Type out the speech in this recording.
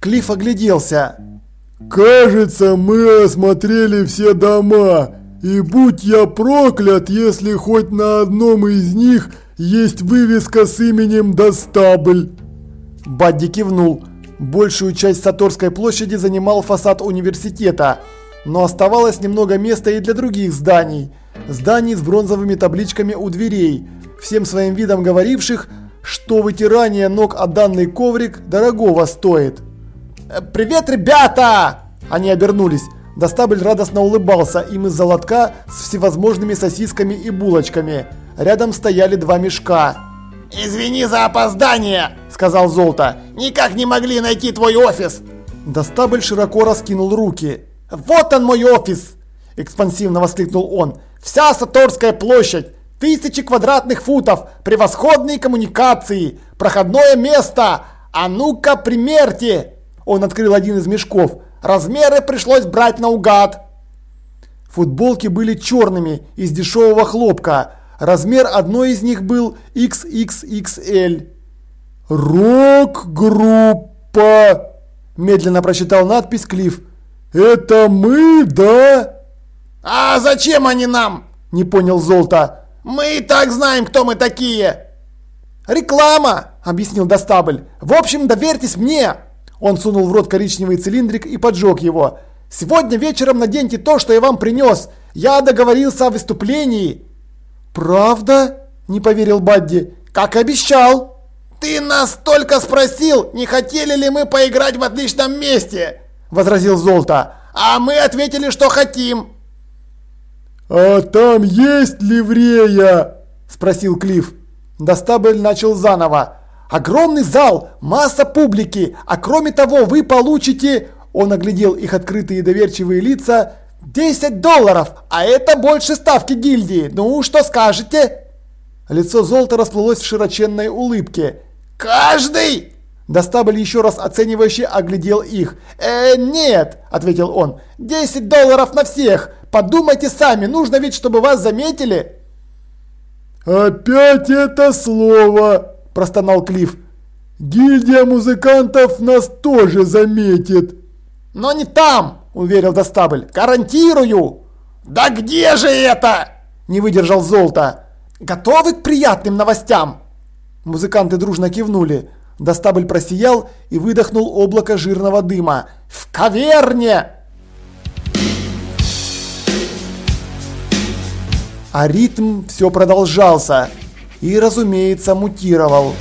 Клифф огляделся. «Кажется, мы осмотрели все дома, и будь я проклят, если хоть на одном из них есть вывеска с именем Достабль». Бадди кивнул. Большую часть Саторской площади занимал фасад университета, но оставалось немного места и для других зданий. Зданий с бронзовыми табличками у дверей, всем своим видом говоривших, что вытирание ног о данный коврик дорогого стоит. «Э, «Привет, ребята!» Они обернулись. Достабль радостно улыбался им из-за лотка с всевозможными сосисками и булочками. Рядом стояли два мешка. «Извини за опоздание!» – сказал Золото. «Никак не могли найти твой офис!» Достабль широко раскинул руки. «Вот он мой офис!» – экспансивно воскликнул он. «Вся Саторская площадь! Тысячи квадратных футов! Превосходные коммуникации! Проходное место! А ну-ка, примерьте!» Он открыл один из мешков. «Размеры пришлось брать наугад!» Футболки были черными, из дешевого хлопка. Размер одной из них был XXXL. «Рок-группа!» – медленно прочитал надпись Клифф. «Это мы, да?» «А зачем они нам?» – не понял Золото. «Мы и так знаем, кто мы такие!» «Реклама!» – объяснил Достабль. «В общем, доверьтесь мне!» Он сунул в рот коричневый цилиндрик и поджег его. «Сегодня вечером наденьте то, что я вам принес. Я договорился о выступлении». «Правда?» – не поверил Бадди. «Как обещал!» «Ты нас только спросил, не хотели ли мы поиграть в отличном месте!» – возразил Золото. «А мы ответили, что хотим!» «А там есть ливрея?» – спросил Клифф. Достабль начал заново. «Огромный зал, масса публики, а кроме того вы получите...» Он оглядел их открытые доверчивые лица. «10 долларов, а это больше ставки гильдии. Ну, что скажете?» Лицо Золота расплылось в широченной улыбке. «Каждый?» Достабль еще раз оценивающе оглядел их. «Э, нет», – ответил он, – «10 долларов на всех. Подумайте сами, нужно ведь, чтобы вас заметили». «Опять это слово!» – простонал Клифф. «Гильдия музыкантов нас тоже заметит». «Но не там!» – уверил Достабль. «Гарантирую!» «Да где же это?» – не выдержал Золото. «Готовы к приятным новостям?» Музыканты дружно кивнули. Достабль просиял и выдохнул облако жирного дыма. «В каверне!» А ритм все продолжался и, разумеется, мутировал.